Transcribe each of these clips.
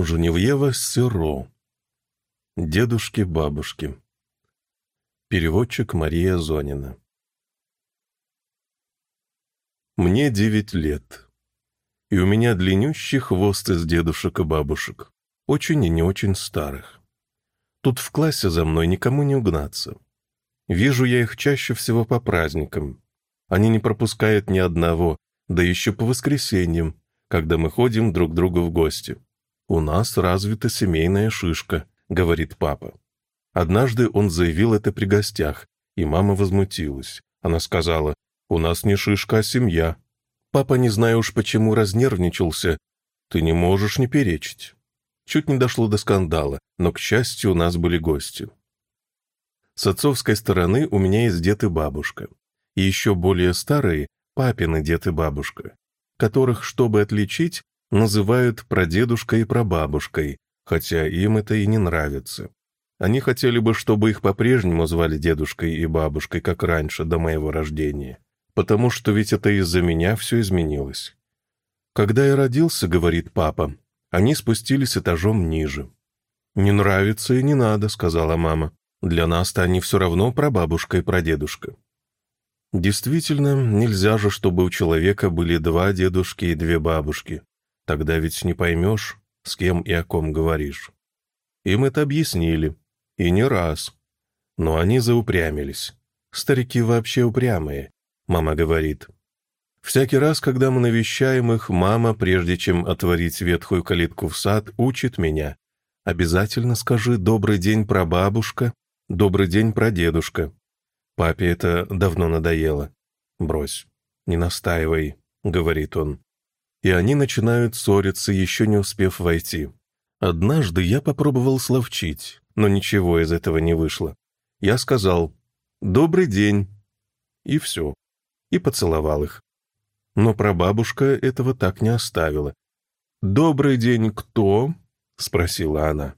Женевьева Сиро. Дедушки-бабушки. Переводчик Мария Зонина. Мне девять лет. И у меня длиннющий хвост из дедушек и бабушек. Очень и не очень старых. Тут в классе за мной никому не угнаться. Вижу я их чаще всего по праздникам. Они не пропускают ни одного, да еще по воскресеньям, когда мы ходим друг к другу в гости. «У нас развита семейная шишка», — говорит папа. Однажды он заявил это при гостях, и мама возмутилась. Она сказала, «У нас не шишка, а семья». Папа, не знаю уж почему, разнервничался. «Ты не можешь не перечить». Чуть не дошло до скандала, но, к счастью, у нас были гости. С отцовской стороны у меня есть дед и бабушка. И еще более старые – папины дед и бабушка, которых, чтобы отличить, называют прадедушкой и прабабушкой, хотя им это и не нравится. Они хотели бы, чтобы их по-прежнему звали дедушкой и бабушкой, как раньше, до моего рождения. Потому что ведь это из-за меня все изменилось. Когда я родился, говорит папа, они спустились этажом ниже. «Не нравится и не надо», — сказала мама. «Для нас-то они все равно прабабушка и прадедушка». Действительно, нельзя же, чтобы у человека были два дедушки и две бабушки. Тогда ведь не поймешь, с кем и о ком говоришь. Им это объяснили, и не раз. Но они заупрямились. Старики вообще упрямые, мама говорит. Всякий раз, когда мы навещаем их, мама, прежде чем отворить ветхую калитку в сад, учит меня. Обязательно скажи «добрый день, прабабушка», «добрый день, прадедушка». Папе это давно надоело. «Брось, не настаивай», — говорит он и они начинают ссориться, еще не успев войти. Однажды я попробовал словчить, но ничего из этого не вышло. Я сказал «Добрый день» и все, и поцеловал их. Но прабабушка этого так не оставила. «Добрый день, кто?» — спросила она.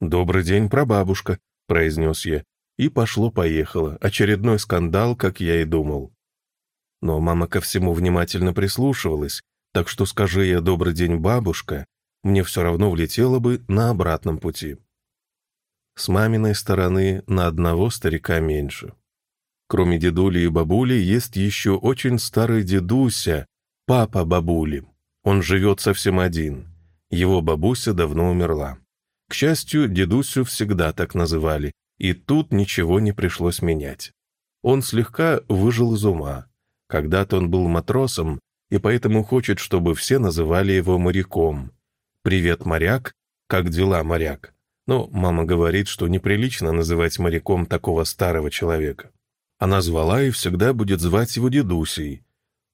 «Добрый день, прабабушка», — произнес я, и пошло-поехало, очередной скандал, как я и думал. Но мама ко всему внимательно прислушивалась, так что скажи я «добрый день, бабушка», мне все равно влетело бы на обратном пути. С маминой стороны на одного старика меньше. Кроме дедули и бабули, есть еще очень старый дедуся, папа бабули. Он живет совсем один. Его бабуся давно умерла. К счастью, дедусю всегда так называли, и тут ничего не пришлось менять. Он слегка выжил из ума. Когда-то он был матросом, и поэтому хочет, чтобы все называли его моряком. «Привет, моряк! Как дела, моряк?» Но мама говорит, что неприлично называть моряком такого старого человека. Она звала и всегда будет звать его дедусей,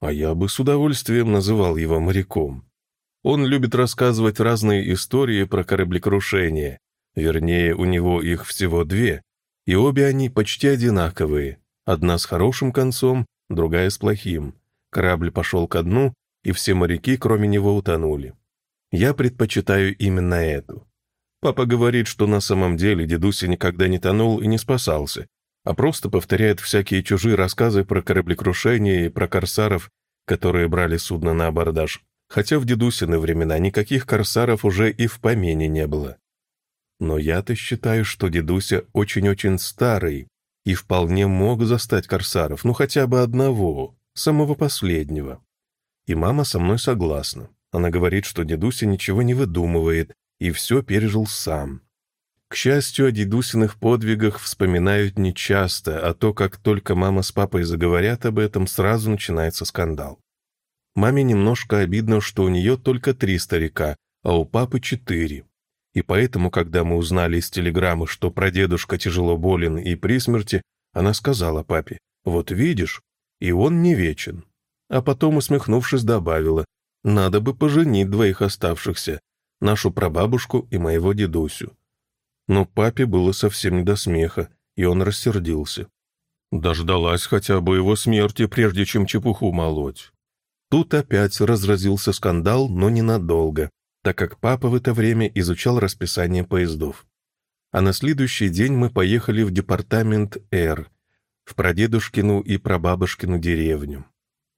а я бы с удовольствием называл его моряком. Он любит рассказывать разные истории про кораблекрушение, вернее, у него их всего две, и обе они почти одинаковые, одна с хорошим концом, другая с плохим. Корабль пошел ко дну, и все моряки, кроме него, утонули. Я предпочитаю именно эту. Папа говорит, что на самом деле дедуся никогда не тонул и не спасался, а просто повторяет всякие чужие рассказы про кораблекрушение и про корсаров, которые брали судно на абордаж. Хотя в дедусины времена никаких корсаров уже и в помине не было. Но я-то считаю, что дедуся очень-очень старый и вполне мог застать корсаров, ну хотя бы одного самого последнего. И мама со мной согласна. Она говорит, что дедуся ничего не выдумывает и все пережил сам. К счастью, о дедусиных подвигах вспоминают нечасто, а то, как только мама с папой заговорят об этом, сразу начинается скандал. Маме немножко обидно, что у нее только три старика, а у папы четыре. И поэтому, когда мы узнали из телеграммы, что прадедушка тяжело болен и при смерти, она сказала папе, «Вот видишь, и он не вечен. А потом, усмехнувшись, добавила, надо бы поженить двоих оставшихся, нашу прабабушку и моего дедусю. Но папе было совсем не до смеха, и он рассердился. Дождалась хотя бы его смерти, прежде чем чепуху молоть. Тут опять разразился скандал, но ненадолго, так как папа в это время изучал расписание поездов. А на следующий день мы поехали в департамент «Р», в прадедушкину и прабабушкину деревню.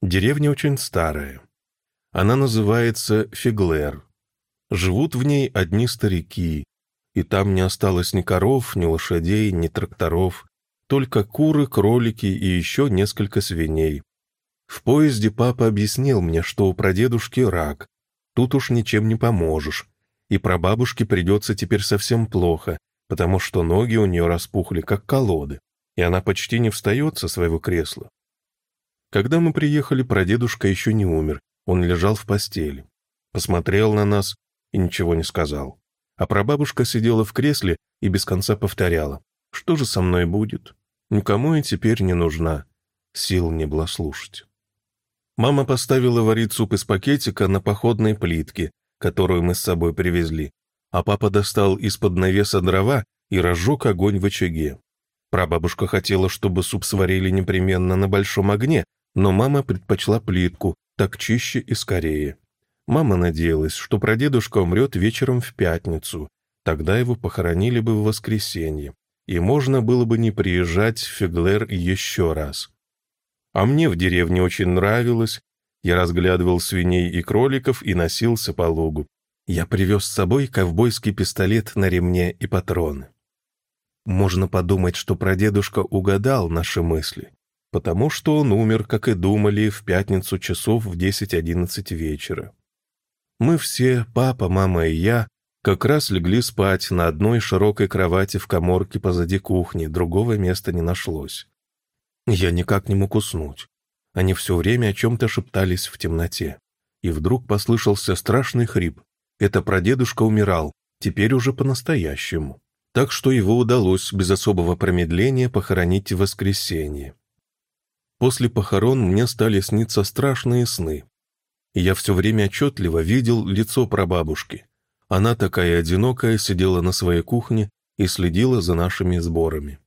Деревня очень старая. Она называется Фиглер. Живут в ней одни старики, и там не осталось ни коров, ни лошадей, ни тракторов, только куры, кролики и еще несколько свиней. В поезде папа объяснил мне, что у прадедушки рак, тут уж ничем не поможешь, и прабабушке придется теперь совсем плохо, потому что ноги у нее распухли, как колоды, и она почти не встает со своего кресла. Когда мы приехали, прадедушка еще не умер, он лежал в постели. Посмотрел на нас и ничего не сказал. А прабабушка сидела в кресле и без конца повторяла. «Что же со мной будет? Никому я теперь не нужна». Сил не было слушать. Мама поставила варить суп из пакетика на походной плитке, которую мы с собой привезли, а папа достал из-под навеса дрова и разжег огонь в очаге. Прабабушка хотела, чтобы суп сварили непременно на большом огне, но мама предпочла плитку, так чище и скорее. Мама надеялась, что прадедушка умрет вечером в пятницу, тогда его похоронили бы в воскресенье, и можно было бы не приезжать в Феглер еще раз. А мне в деревне очень нравилось, я разглядывал свиней и кроликов и носился по лугу. Я привез с собой ковбойский пистолет на ремне и патроны. Можно подумать, что прадедушка угадал наши мысли, потому что он умер, как и думали, в пятницу часов в 10-11 вечера. Мы все, папа, мама и я, как раз легли спать на одной широкой кровати в коморке позади кухни, другого места не нашлось. Я никак не мог уснуть. Они все время о чем-то шептались в темноте. И вдруг послышался страшный хрип. Это прадедушка умирал, теперь уже по-настоящему. Так что его удалось без особого промедления похоронить в воскресенье. После похорон мне стали сниться страшные сны я все время отчетливо видел лицо прабабушки. Она такая одинокая сидела на своей кухне и следила за нашими сборами.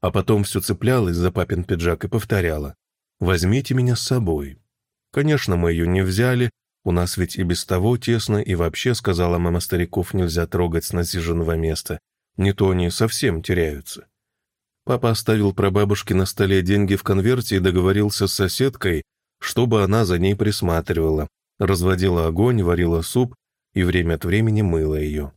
А потом все цеплялась за папин пиджак и повторяла «Возьмите меня с собой». Конечно, мы ее не взяли, у нас ведь и без того тесно, и вообще, сказала мама стариков, нельзя трогать с насиженного места, не то они совсем теряются. Папа оставил прабабушке на столе деньги в конверте и договорился с соседкой, чтобы она за ней присматривала, разводила огонь, варила суп и время от времени мыла ее.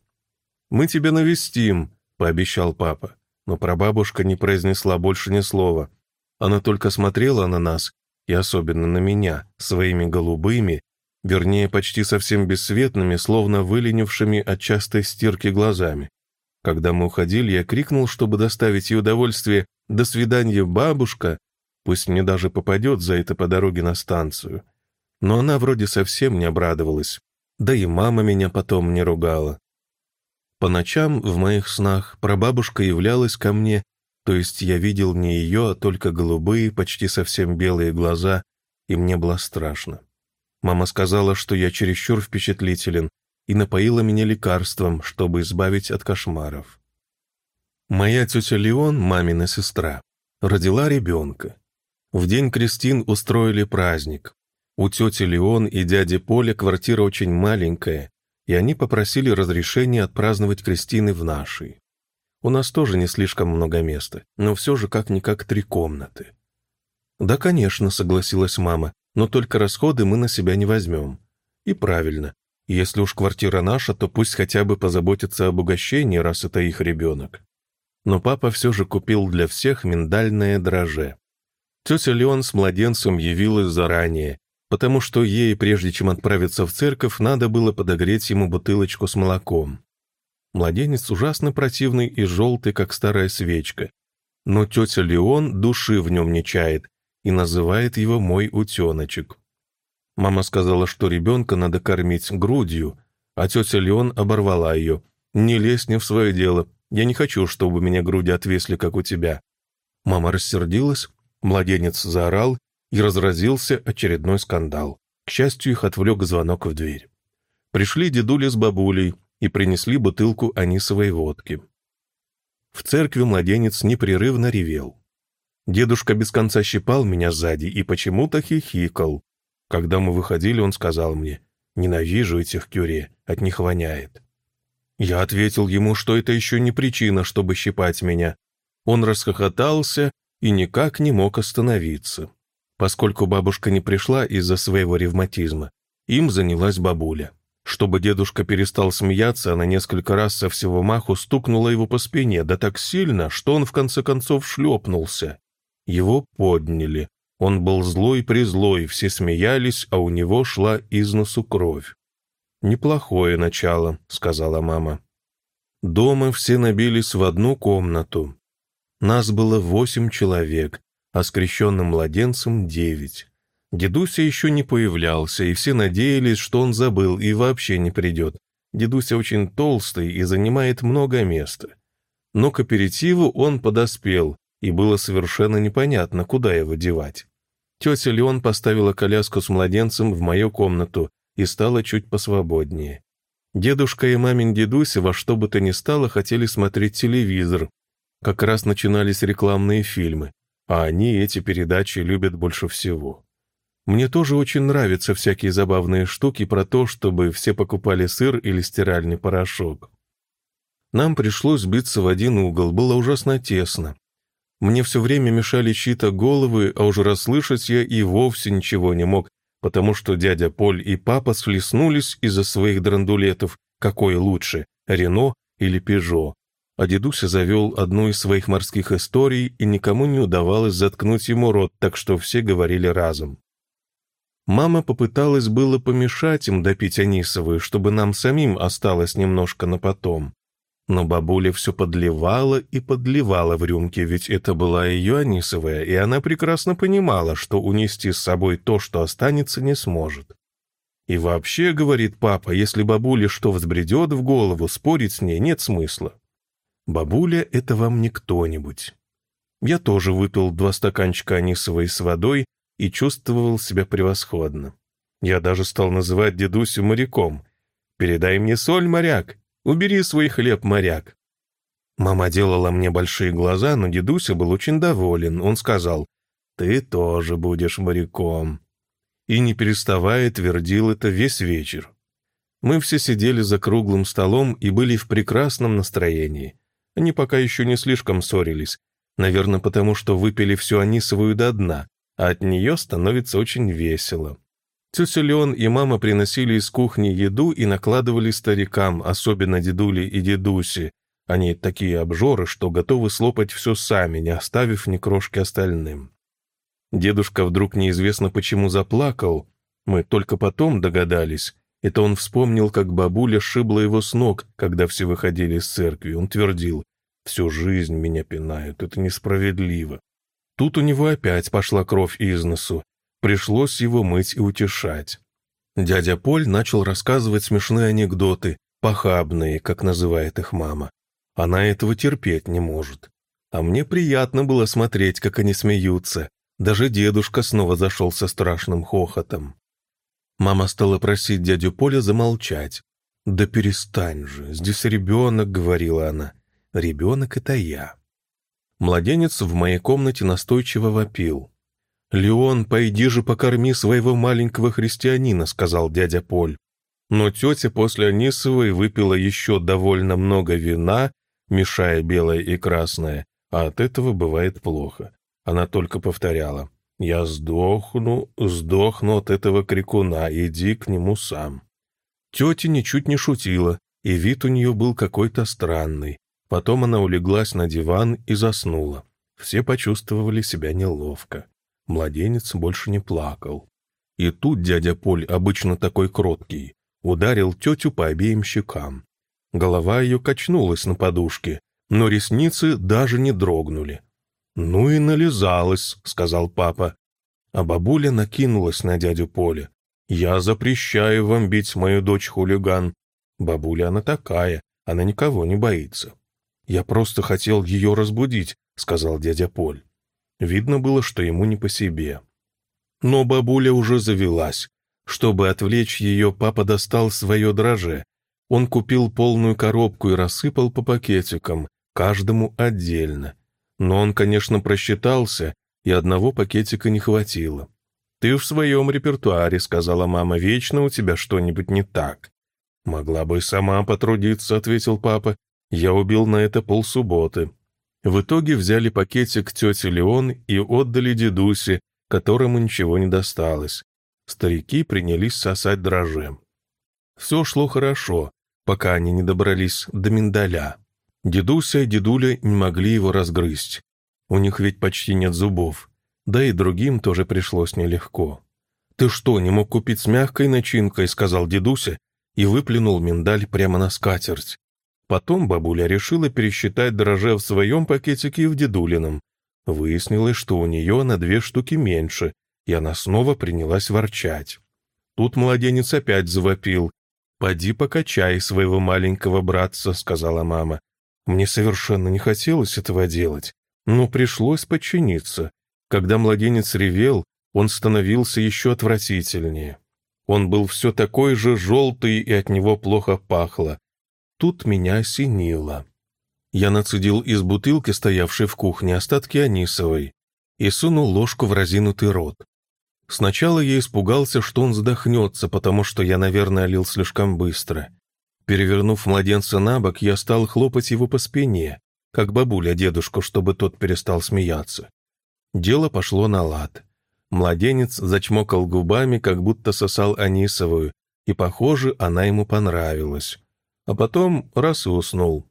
«Мы тебя навестим», — пообещал папа, но прабабушка не произнесла больше ни слова. Она только смотрела на нас, и особенно на меня, своими голубыми, вернее, почти совсем бесцветными, словно выленившими от частой стирки глазами. Когда мы уходили, я крикнул, чтобы доставить ей удовольствие «До свидания, бабушка!» Пусть мне даже попадет за это по дороге на станцию. Но она вроде совсем не обрадовалась. Да и мама меня потом не ругала. По ночам в моих снах прабабушка являлась ко мне, то есть я видел не ее, а только голубые, почти совсем белые глаза, и мне было страшно. Мама сказала, что я чересчур впечатлителен, и напоила меня лекарством, чтобы избавить от кошмаров. Моя тетя Леон, мамина сестра, родила ребенка. В день Кристин устроили праздник. У тети Леон и дяди Поля квартира очень маленькая, и они попросили разрешения отпраздновать Кристины в нашей. У нас тоже не слишком много места, но все же как-никак три комнаты. «Да, конечно», — согласилась мама, «но только расходы мы на себя не возьмем». И правильно. Если уж квартира наша, то пусть хотя бы позаботятся об угощении, раз это их ребенок. Но папа все же купил для всех миндальное дроже. Тетя Леон с младенцем явилась заранее, потому что ей, прежде чем отправиться в церковь, надо было подогреть ему бутылочку с молоком. Младенец ужасно противный и желтый, как старая свечка. Но тетя Леон души в нем не чает и называет его «мой утеночек». Мама сказала, что ребенка надо кормить грудью, а тетя Леон оборвала ее. «Не лезь не в свое дело. Я не хочу, чтобы меня груди отвесли, как у тебя». Мама рассердилась Младенец заорал, и разразился очередной скандал. К счастью, их отвлек звонок в дверь. Пришли дедули с бабулей и принесли бутылку анисовой водки. В церкви младенец непрерывно ревел. Дедушка без конца щипал меня сзади и почему-то хихикал. Когда мы выходили, он сказал мне, «Ненавижу этих кюре, от них воняет». Я ответил ему, что это еще не причина, чтобы щипать меня. Он расхохотался и никак не мог остановиться. Поскольку бабушка не пришла из-за своего ревматизма, им занялась бабуля. Чтобы дедушка перестал смеяться, она несколько раз со всего маху стукнула его по спине, да так сильно, что он в конце концов шлепнулся. Его подняли. Он был злой-призлой, все смеялись, а у него шла из носу кровь. «Неплохое начало», — сказала мама. Дома все набились в одну комнату. Нас было восемь человек, а скрещенным младенцем девять. Дедуся еще не появлялся, и все надеялись, что он забыл и вообще не придет. Дедуся очень толстый и занимает много места. Но к аперитиву он подоспел, и было совершенно непонятно, куда его девать. Тетя Леон поставила коляску с младенцем в мою комнату и стала чуть посвободнее. Дедушка и мамин дедуся во что бы то ни стало хотели смотреть телевизор. Как раз начинались рекламные фильмы, а они эти передачи любят больше всего. Мне тоже очень нравятся всякие забавные штуки про то, чтобы все покупали сыр или стиральный порошок. Нам пришлось сбиться в один угол, было ужасно тесно. Мне все время мешали чьи-то головы, а уже расслышать я и вовсе ничего не мог, потому что дядя Поль и папа схлестнулись из-за своих драндулетов, какой лучше, Рено или Пежо. А дедуся завел одну из своих морских историй, и никому не удавалось заткнуть ему рот, так что все говорили разом. Мама попыталась было помешать им допить анисовую, чтобы нам самим осталось немножко на потом. Но бабуля все подливала и подливала в рюмки, ведь это была ее анисовая, и она прекрасно понимала, что унести с собой то, что останется, не сможет. И вообще, говорит папа, если бабуле что взбредет в голову, спорить с ней нет смысла. Бабуля — это вам не кто-нибудь. Я тоже выпил два стаканчика анисовой с водой и чувствовал себя превосходно. Я даже стал называть дедусю моряком. «Передай мне соль, моряк!» Убери свой хлеб, моряк». Мама делала мне большие глаза, но дедуся был очень доволен. Он сказал, «Ты тоже будешь моряком». И, не переставая, твердил это весь вечер. Мы все сидели за круглым столом и были в прекрасном настроении. Они пока еще не слишком ссорились. Наверное, потому что выпили всю анисовую до дна, а от нее становится очень весело. Тетя Леон и мама приносили из кухни еду и накладывали старикам, особенно дедули и дедуси. Они такие обжоры, что готовы слопать все сами, не оставив ни крошки остальным. Дедушка вдруг неизвестно почему заплакал. Мы только потом догадались. Это он вспомнил, как бабуля шибла его с ног, когда все выходили из церкви. Он твердил, «Всю жизнь меня пинают, это несправедливо». Тут у него опять пошла кровь из носу, Пришлось его мыть и утешать. Дядя Поль начал рассказывать смешные анекдоты, похабные, как называет их мама. Она этого терпеть не может. А мне приятно было смотреть, как они смеются. Даже дедушка снова зашел со страшным хохотом. Мама стала просить дядю Поля замолчать. «Да перестань же, здесь ребенок», — говорила она. «Ребенок — это я». Младенец в моей комнате настойчиво вопил. «Леон, пойди же покорми своего маленького христианина», — сказал дядя Поль. Но тетя после Анисовой выпила еще довольно много вина, мешая белое и красное, а от этого бывает плохо. Она только повторяла «Я сдохну, сдохну от этого крикуна, иди к нему сам». Тетя ничуть не шутила, и вид у нее был какой-то странный. Потом она улеглась на диван и заснула. Все почувствовали себя неловко. Младенец больше не плакал. И тут дядя Поль, обычно такой кроткий, ударил тетю по обеим щекам. Голова ее качнулась на подушке, но ресницы даже не дрогнули. «Ну и нализалась», — сказал папа. А бабуля накинулась на дядю Поля. «Я запрещаю вам бить мою дочь хулиган. Бабуля она такая, она никого не боится». «Я просто хотел ее разбудить», — сказал дядя Поль. Видно было, что ему не по себе. Но бабуля уже завелась. Чтобы отвлечь ее, папа достал свое дроже. Он купил полную коробку и рассыпал по пакетикам, каждому отдельно. Но он, конечно, просчитался, и одного пакетика не хватило. «Ты в своем репертуаре», — сказала мама, — «вечно у тебя что-нибудь не так». «Могла бы сама потрудиться», — ответил папа. «Я убил на это полсубботы». В итоге взяли пакетик тете Леон и отдали дедусе, которому ничего не досталось. Старики принялись сосать дрожжем. Все шло хорошо, пока они не добрались до миндаля. Дедуся и дедуля не могли его разгрызть. У них ведь почти нет зубов. Да и другим тоже пришлось нелегко. «Ты что, не мог купить с мягкой начинкой?» — сказал дедуся и выплюнул миндаль прямо на скатерть. Потом бабуля решила пересчитать дрожжи в своем пакетике и в дедулином. Выяснилось, что у нее на две штуки меньше, и она снова принялась ворчать. Тут младенец опять завопил. «Поди покачай своего маленького братца», — сказала мама. Мне совершенно не хотелось этого делать, но пришлось подчиниться. Когда младенец ревел, он становился еще отвратительнее. Он был все такой же желтый, и от него плохо пахло. Тут меня осенило. Я нацедил из бутылки, стоявшей в кухне, остатки анисовой, и сунул ложку в разинутый рот. Сначала я испугался, что он задохнется, потому что я, наверное, лил слишком быстро. Перевернув младенца на бок, я стал хлопать его по спине, как бабуля дедушку, чтобы тот перестал смеяться. Дело пошло на лад. Младенец зачмокал губами, как будто сосал анисовую, и, похоже, она ему понравилась а потом раз и уснул.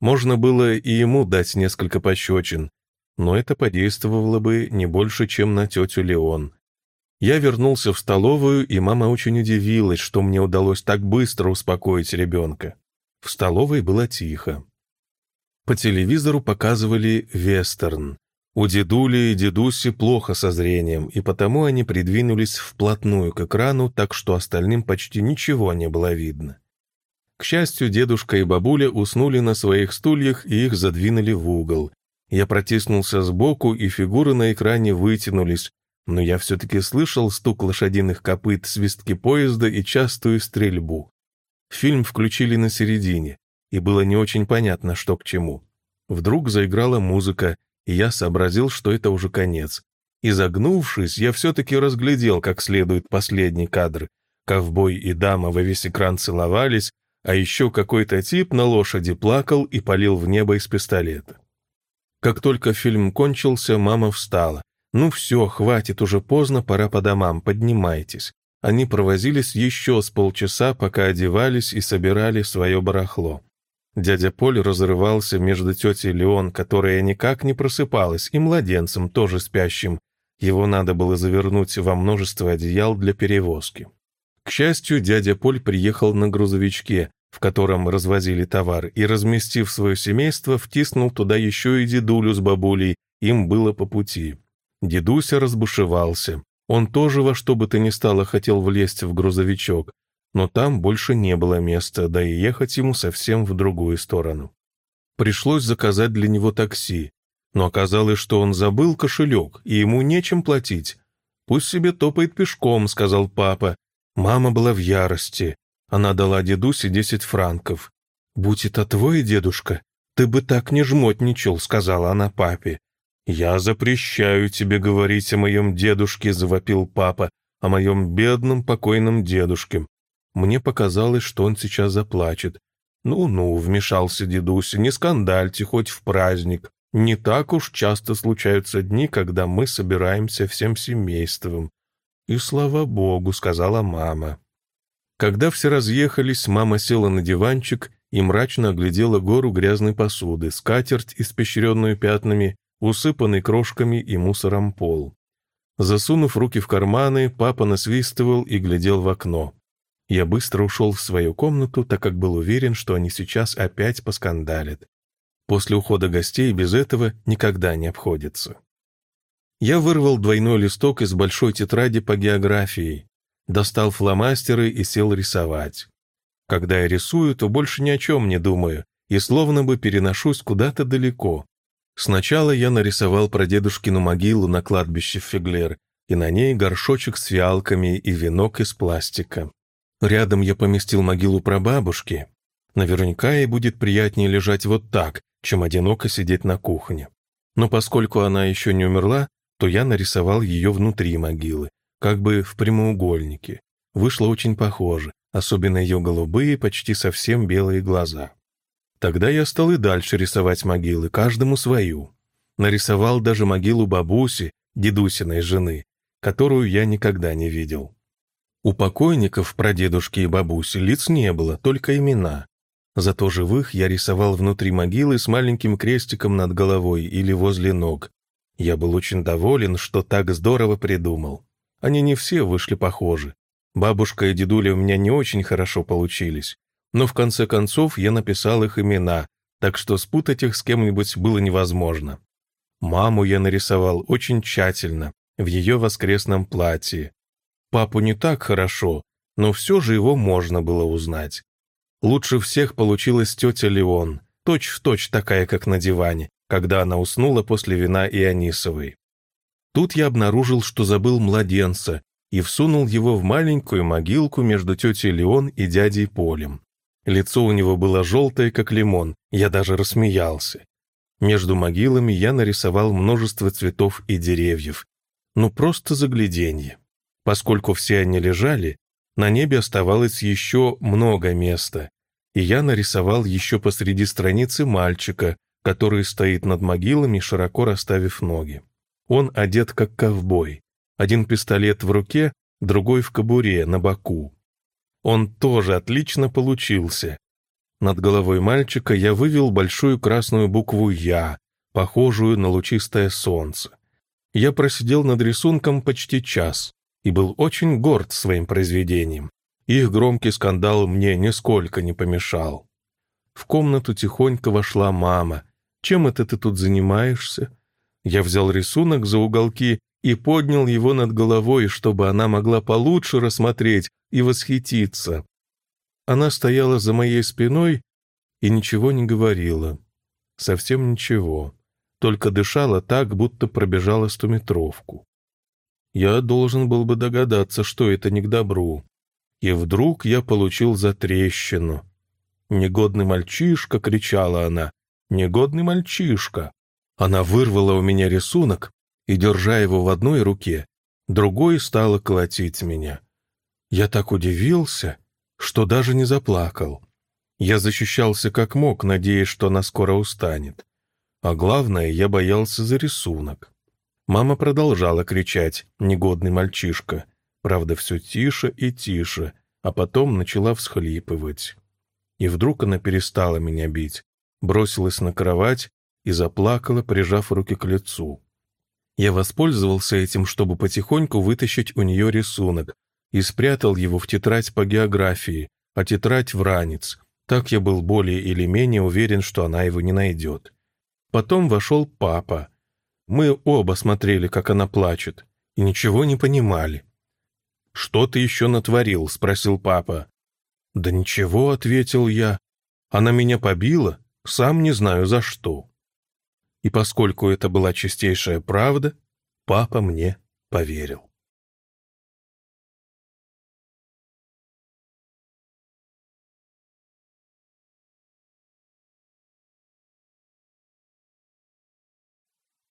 Можно было и ему дать несколько пощечин, но это подействовало бы не больше, чем на тетю Леон. Я вернулся в столовую, и мама очень удивилась, что мне удалось так быстро успокоить ребенка. В столовой было тихо. По телевизору показывали вестерн. У дедули и дедуси плохо со зрением, и потому они придвинулись вплотную к экрану, так что остальным почти ничего не было видно. К счастью, дедушка и бабуля уснули на своих стульях и их задвинули в угол. Я протиснулся сбоку, и фигуры на экране вытянулись, но я все-таки слышал стук лошадиных копыт, свистки поезда и частую стрельбу. Фильм включили на середине, и было не очень понятно, что к чему. Вдруг заиграла музыка, и я сообразил, что это уже конец. Изогнувшись, я все-таки разглядел как следует последний кадр. Ковбой и дама во весь экран целовались, а еще какой-то тип на лошади плакал и палил в небо из пистолета. Как только фильм кончился, мама встала. «Ну все, хватит, уже поздно, пора по домам, поднимайтесь». Они провозились еще с полчаса, пока одевались и собирали свое барахло. Дядя Поль разрывался между тетей Леон, которая никак не просыпалась, и младенцем, тоже спящим. Его надо было завернуть во множество одеял для перевозки. К счастью, дядя Поль приехал на грузовичке, в котором развозили товар, и, разместив свое семейство, втиснул туда еще и дедулю с бабулей, им было по пути. Дедуся разбушевался. Он тоже во что бы то ни стало хотел влезть в грузовичок, но там больше не было места, да и ехать ему совсем в другую сторону. Пришлось заказать для него такси, но оказалось, что он забыл кошелек, и ему нечем платить. «Пусть себе топает пешком», — сказал папа, Мама была в ярости. Она дала дедусе десять франков. «Будь это твой дедушка, ты бы так не жмотничал», — сказала она папе. «Я запрещаю тебе говорить о моем дедушке», — завопил папа, «о моем бедном покойном дедушке». Мне показалось, что он сейчас заплачет. «Ну-ну», — вмешался дедуся, — «не скандальте хоть в праздник. Не так уж часто случаются дни, когда мы собираемся всем семейством. «И слава богу», — сказала мама. Когда все разъехались, мама села на диванчик и мрачно оглядела гору грязной посуды, скатерть, испещренную пятнами, усыпанный крошками и мусором пол. Засунув руки в карманы, папа насвистывал и глядел в окно. Я быстро ушел в свою комнату, так как был уверен, что они сейчас опять поскандалят. После ухода гостей без этого никогда не обходится. Я вырвал двойной листок из большой тетради по географии, достал фломастеры и сел рисовать. Когда я рисую, то больше ни о чем не думаю и словно бы переношусь куда-то далеко. Сначала я нарисовал прадедушкину могилу на кладбище Фиглер, и на ней горшочек с фиалками и венок из пластика. Рядом я поместил могилу прабабушки. Наверняка ей будет приятнее лежать вот так, чем одиноко сидеть на кухне. Но поскольку она еще не умерла, то я нарисовал ее внутри могилы, как бы в прямоугольнике. Вышло очень похоже, особенно ее голубые, почти совсем белые глаза. Тогда я стал и дальше рисовать могилы, каждому свою. Нарисовал даже могилу бабуси, дедусиной жены, которую я никогда не видел. У покойников, прадедушки и бабуси, лиц не было, только имена. Зато живых я рисовал внутри могилы с маленьким крестиком над головой или возле ног. Я был очень доволен, что так здорово придумал. Они не все вышли похожи. Бабушка и дедуля у меня не очень хорошо получились. Но в конце концов я написал их имена, так что спутать их с кем-нибудь было невозможно. Маму я нарисовал очень тщательно, в ее воскресном платье. Папу не так хорошо, но все же его можно было узнать. Лучше всех получилась тетя Леон, точь-в-точь точь такая, как на диване, когда она уснула после вина Ионисовой. Тут я обнаружил, что забыл младенца, и всунул его в маленькую могилку между тетей Леон и дядей Полем. Лицо у него было желтое, как лимон, я даже рассмеялся. Между могилами я нарисовал множество цветов и деревьев. Ну, просто загляденье. Поскольку все они лежали, на небе оставалось еще много места, и я нарисовал еще посреди страницы мальчика, который стоит над могилами, широко расставив ноги. Он одет как ковбой. Один пистолет в руке, другой в кобуре, на боку. Он тоже отлично получился. Над головой мальчика я вывел большую красную букву «Я», похожую на лучистое солнце. Я просидел над рисунком почти час и был очень горд своим произведением. Их громкий скандал мне нисколько не помешал. В комнату тихонько вошла мама. «Чем это ты тут занимаешься?» Я взял рисунок за уголки и поднял его над головой, чтобы она могла получше рассмотреть и восхититься. Она стояла за моей спиной и ничего не говорила. Совсем ничего. Только дышала так, будто пробежала стометровку. Я должен был бы догадаться, что это не к добру. И вдруг я получил затрещину. «Негодный мальчишка!» — кричала она. «Негодный мальчишка!» Она вырвала у меня рисунок и, держа его в одной руке, другой стала колотить меня. Я так удивился, что даже не заплакал. Я защищался как мог, надеясь, что она скоро устанет. А главное, я боялся за рисунок. Мама продолжала кричать «негодный мальчишка», правда, все тише и тише, а потом начала всхлипывать. И вдруг она перестала меня бить, бросилась на кровать и заплакала, прижав руки к лицу. Я воспользовался этим, чтобы потихоньку вытащить у нее рисунок, и спрятал его в тетрадь по географии, а тетрадь в ранец. Так я был более или менее уверен, что она его не найдет. Потом вошел папа. Мы оба смотрели, как она плачет, и ничего не понимали. «Что ты еще натворил?» — спросил папа. «Да ничего», — ответил я. «Она меня побила, сам не знаю за что». И поскольку это была чистейшая правда, папа мне поверил.